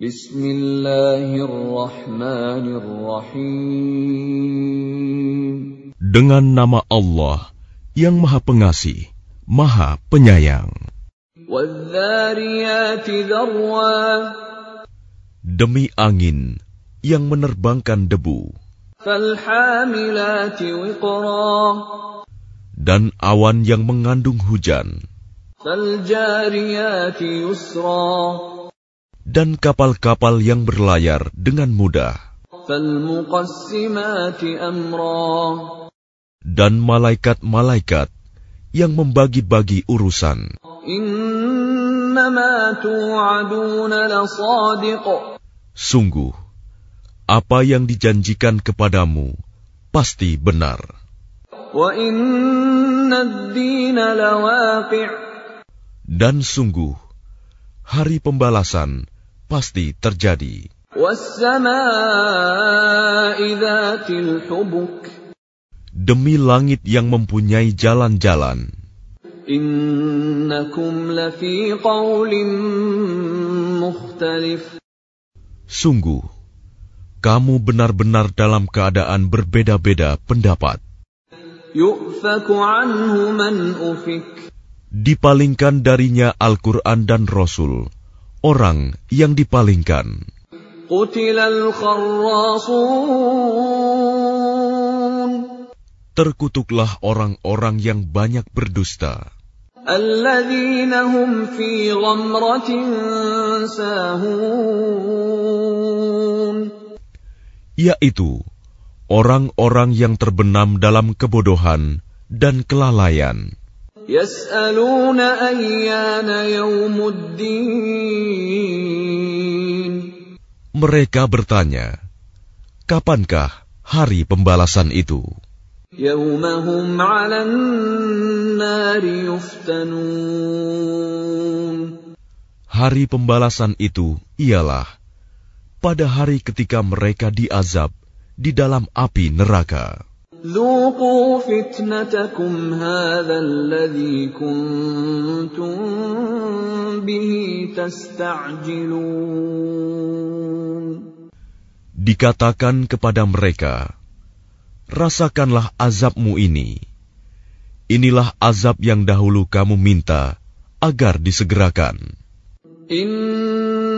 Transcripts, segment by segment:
Bismillahirrahmanirrahim. Dengan nama Allah yang Maha Pengasih, Maha Penyayang. Demi angin yang menerbangkan debu. Dan awan yang mengandung hujan. Dan kapal-kapal yang berlayar dengan mudah. Dan malaikat-malaikat yang membagi-bagi urusan. Sungguh, apa yang dijanjikan kepadamu pasti benar. Dan sungguh, hari pembalasan pasti terjadi. Demi langit yang mempunyai jalan-jalan. Sungguh, kamu benar-benar dalam keadaan berbeda-beda pendapat. Dipalingkan darinya Al-Quran dan Rasul, orang yang dipalingkan. Terkutuklah orang-orang yang banyak berdusta. Yaitu orang-orang yang terbenam dalam kebodohan dan kelalaian. Mereka bertanya, kapankah hari pembalasan itu? Hari pembalasan itu ialah pada hari ketika mereka diazab di dalam api neraka. Dikatakan kepada mereka, rasakanlah azabmu ini. Inilah azab yang dahulu kamu minta agar disegerakan.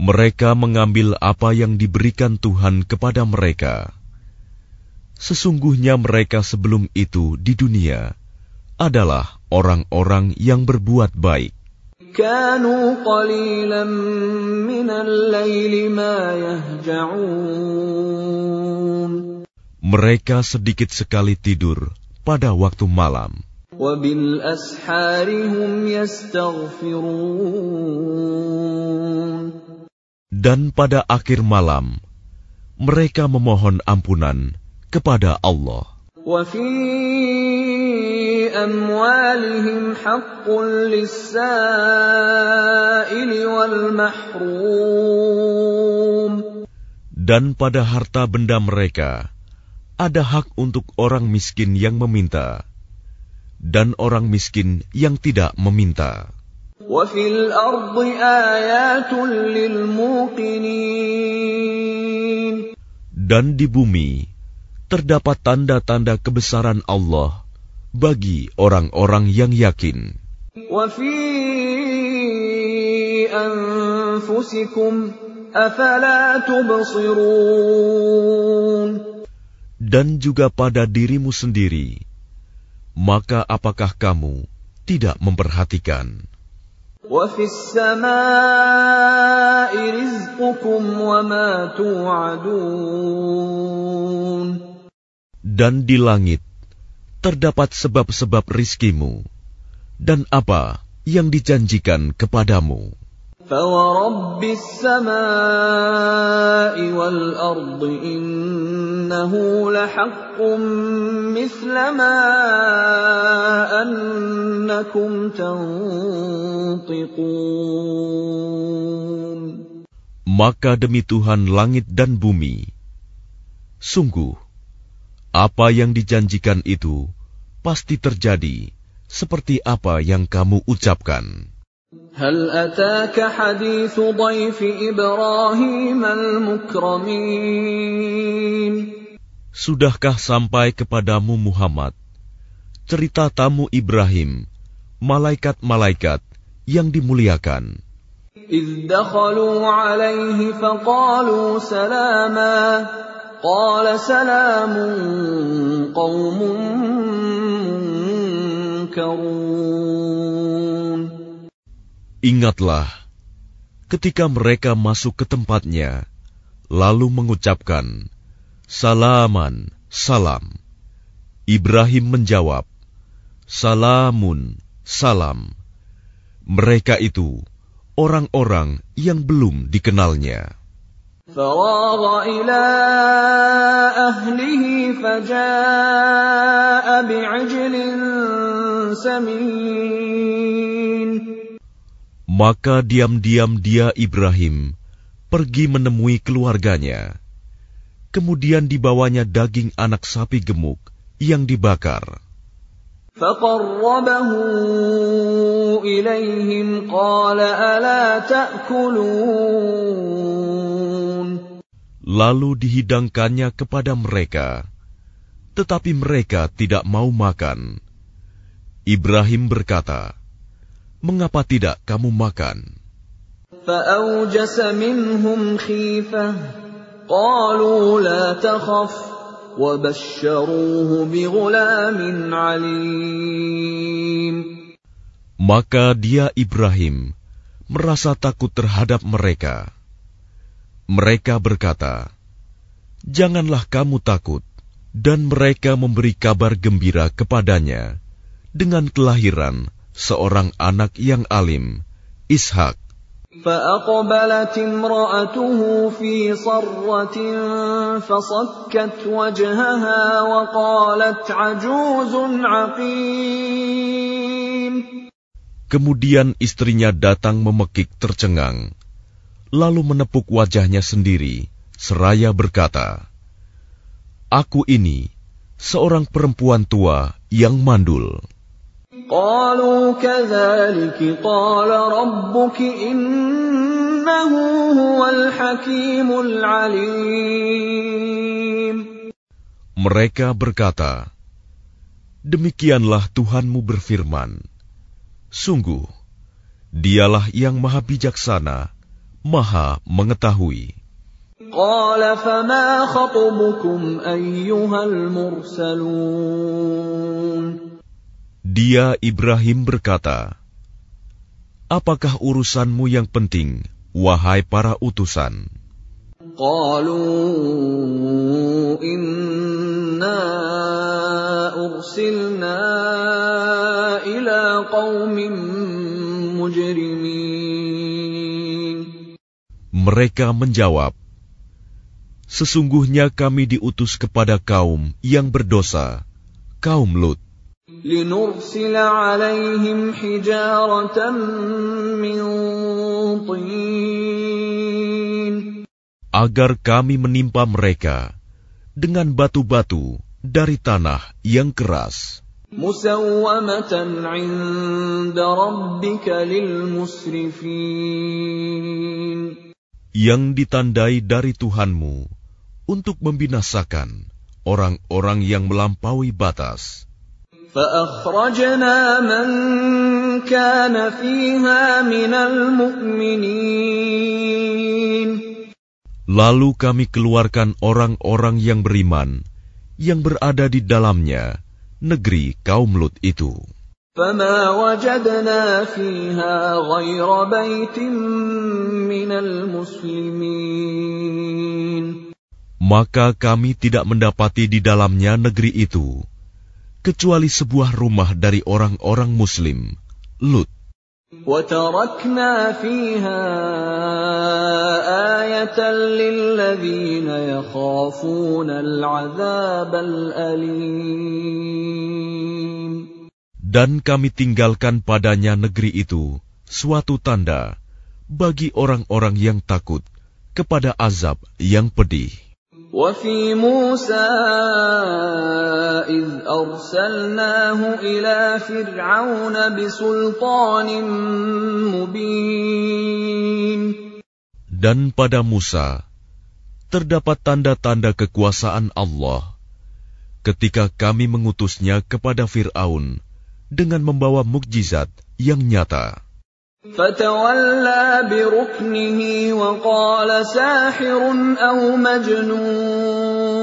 Mereka mengambil apa yang diberikan Tuhan kepada mereka. Sesungguhnya mereka sebelum itu di dunia adalah orang-orang yang berbuat baik. Mereka sedikit sekali tidur pada waktu malam. Dan pada akhir malam, mereka memohon ampunan kepada Allah. Dan pada harta benda mereka, ada hak untuk orang miskin yang meminta, dan orang miskin yang tidak meminta. Dan di bumi terdapat tanda-tanda kebesaran Allah bagi orang-orang yang yakin. Dan juga pada dirimu sendiri, maka apakah kamu tidak memperhatikan? Dan di langit terdapat sebab-sebab rizkimu dan apa yang dijanjikan kepadamu. فورب السماء والأرض إنه لحق مثل ما أنكم تنطقون Maka demi Tuhan langit dan bumi, sungguh apa yang dijanjikan itu pasti terjadi seperti apa yang kamu ucapkan. هل أتاك حديث ضيف إبراهيم المكرمين Sudahkah sampai kepadamu Muhammad cerita tamu Ibrahim, malaikat-malaikat yang dimuliakan? إذ دخلوا عليه فقالوا سلاما قال سلام قوم منكرون Ingatlah ketika mereka masuk ke tempatnya, lalu mengucapkan, Salaman, salam. Ibrahim menjawab, Salamun, salam. Mereka itu orang-orang yang belum dikenalnya. فراغ إلى أهله فجاء بعجل سمين maka diam-diam dia Ibrahim pergi menemui keluarganya. Kemudian dibawanya daging anak sapi gemuk yang dibakar. Lalu dihidangkannya kepada mereka, tetapi mereka tidak mau makan. Ibrahim berkata, mengapa tidak kamu makan? Maka dia Ibrahim merasa takut terhadap mereka. Mereka berkata, "Janganlah kamu takut." Dan mereka memberi kabar gembira kepadanya dengan kelahiran seorang anak yang alim, Ishak. فأقبلت امرأته في صرة فصكت وجهها وقالت عجوز عقيم Kemudian istrinya datang memekik tercengang, lalu menepuk wajahnya sendiri, seraya berkata, Aku ini seorang perempuan tua yang mandul. قالوا كذلك قال ربك إنه هو الحكيم العليم Mereka berkata, Demikianlah Tuhanmu berfirman, Sungguh, dialah yang maha bijaksana, maha mengetahui. قال فما خطبكم أيها المرسلون Dia Ibrahim berkata, Apakah urusanmu yang penting, wahai para utusan? Qalu inna ursilna ila qawmin mujrimin. Mereka menjawab, Sesungguhnya kami diutus kepada kaum yang berdosa, kaum Lut. لنرسل عليهم حجارة من طين agar kami menimpa mereka dengan batu-batu dari tanah yang keras, مسومة عند ربك للمسرفين yang ditandai dari Tuhanmu untuk membinasakan orang-orang yang melampaui batas. فأخرجنا من كان فيها من المؤمنين Lalu kami keluarkan orang-orang yang beriman yang berada di dalamnya, negeri kaum Lut itu. فما وجدنا فيها غير بيت من المسلمين Maka kami tidak mendapati di dalamnya negeri itu, kecuali sebuah rumah dari orang-orang Muslim, Lut. وتركنا فيها آية للذين يخافون العذاب الأليم Dan kami tinggalkan padanya negeri itu suatu tanda bagi orang-orang yang takut kepada azab yang pedih. وفي موسى إذ أرسلناه إلى فرعون بسلطان مبين Dan pada Musa terdapat tanda-tanda kekuasaan Allah ketika kami mengutusnya kepada Fir'aun dengan membawa mukjizat yang nyata. فتولى بركنه وقال ساحر أو مجنون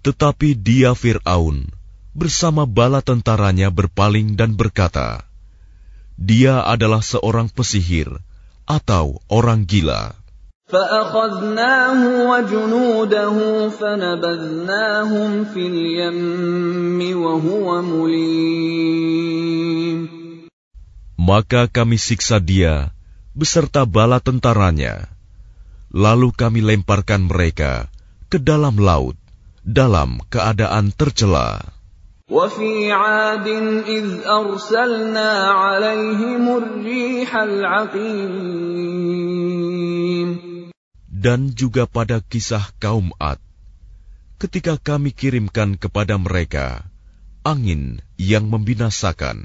Tetapi dia Fir'aun bersama bala tentaranya berpaling dan berkata, Dia adalah seorang pesihir atau orang gila. فأخذناه وجنوده فنبذناهم في اليم وهو مليم Maka kami siksa dia beserta bala tentaranya. Lalu kami lemparkan mereka ke dalam laut dalam keadaan tercela. وفي عاد إذ أرسلنا عليهم الريح العقيم Dan juga pada kisah kaum Ad, ketika kami kirimkan kepada mereka angin yang membinasakan.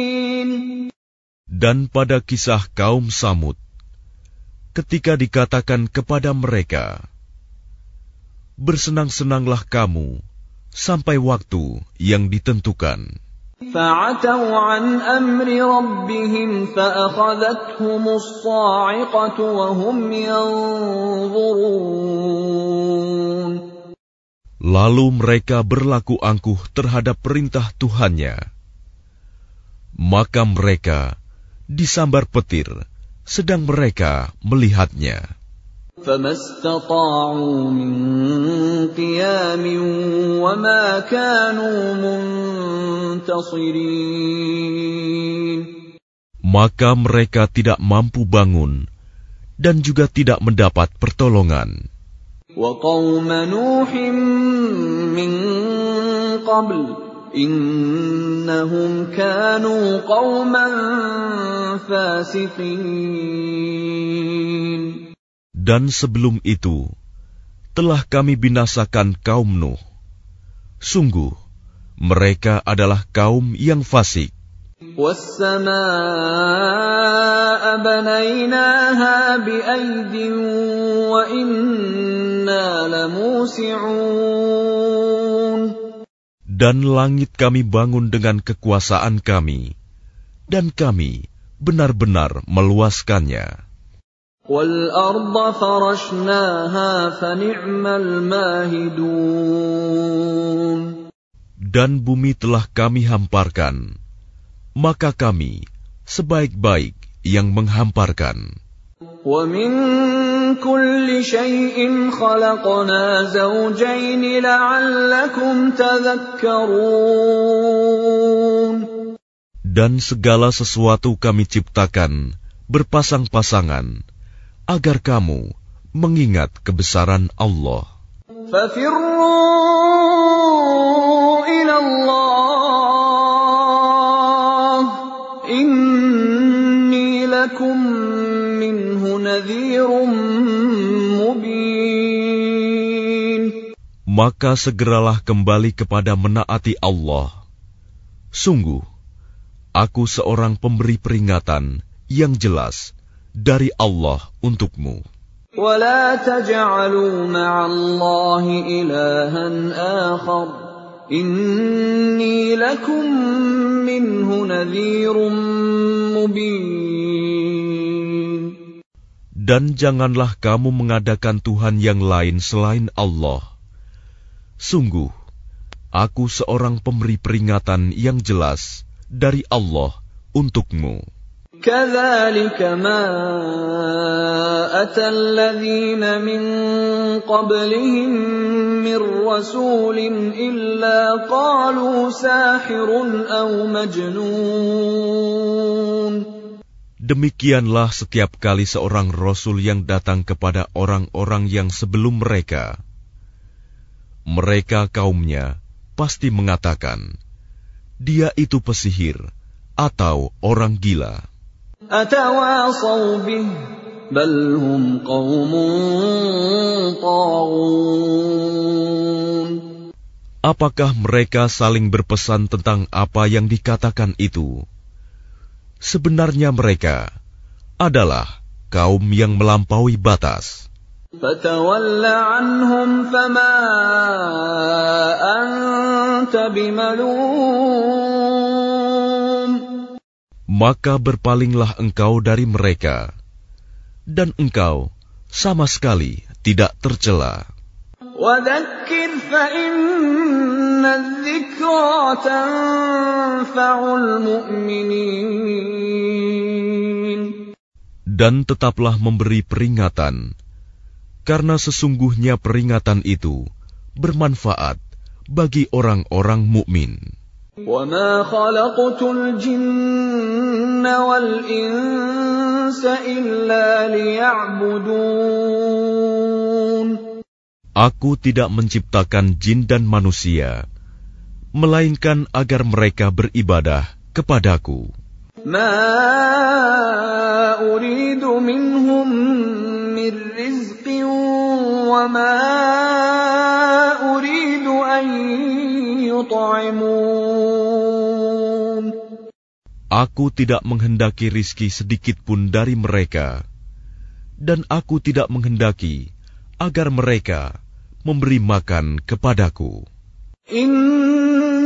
Dan pada kisah kaum Samud, ketika dikatakan kepada mereka, Bersenang-senanglah kamu sampai waktu yang ditentukan. فعتوا عن أمر ربهم فأخذتهم الصاعقة وهم ينظرون Lalu mereka berlaku angkuh terhadap perintah Tuhannya. Maka mereka disambar petir, sedang mereka melihatnya. فما استطاعوا من قيام وما كانوا منتصرين Maka mereka tidak mampu bangun dan juga tidak mendapat pertolongan. وقوم نوح من قبل innahum kanu dan sebelum itu telah kami binasakan kaum Nuh. Sungguh mereka adalah kaum yang fasik. Dan langit kami bangun dengan kekuasaan kami, dan kami benar-benar meluaskannya. والأرض فرشناها فنعم الماهدون Dan bumi telah kami hamparkan, maka kami sebaik-baik yang menghamparkan. ومن كل شيء خلقنا زوجين لعلكم تذكرون Dan segala sesuatu kami ciptakan berpasang-pasangan, agar kamu mengingat kebesaran Allah. ففروا إلى الله إني لكم منه نذير مبين Maka segeralah kembali kepada menaati Allah. Sungguh, aku seorang pemberi peringatan yang jelas dari Allah untukmu. ولا تجعلوا مع الله إلها آخر إني لكم منه نذير مبين Dan janganlah kamu mengadakan Tuhan yang lain selain Allah. Sungguh, aku seorang pemberi peringatan yang jelas dari Allah untukmu. كذلك ما أتى الذين من قبلهم من رسول إلا قالوا ساحر أو مجنون Demikianlah setiap kali seorang rasul yang datang kepada orang-orang yang sebelum mereka. Mereka kaumnya pasti mengatakan, "Dia itu pesihir atau orang gila." Apakah mereka saling berpesan tentang apa yang dikatakan itu? Sebenarnya mereka adalah kaum yang melampaui batas. Maka berpalinglah engkau dari mereka, dan engkau sama sekali tidak tercela. Dan tetaplah memberi peringatan, karena sesungguhnya peringatan itu bermanfaat bagi orang-orang mukmin. Aku tidak menciptakan jin dan manusia, melainkan agar mereka beribadah kepadaku. Aku tidak menghendaki rizki sedikit pun dari mereka, dan aku tidak menghendaki agar mereka memberi makan kepadaku.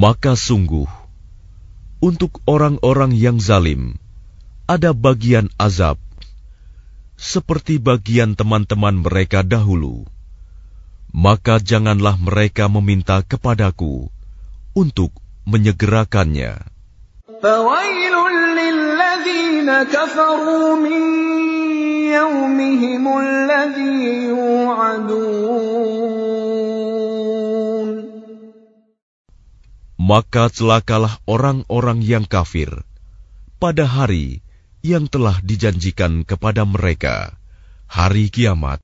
Maka sungguh, untuk orang-orang yang zalim, ada bagian azab, seperti bagian teman-teman mereka dahulu. Maka janganlah mereka meminta kepadaku untuk menyegerakannya. Maka celakalah orang-orang yang kafir pada hari yang telah dijanjikan kepada mereka, hari kiamat.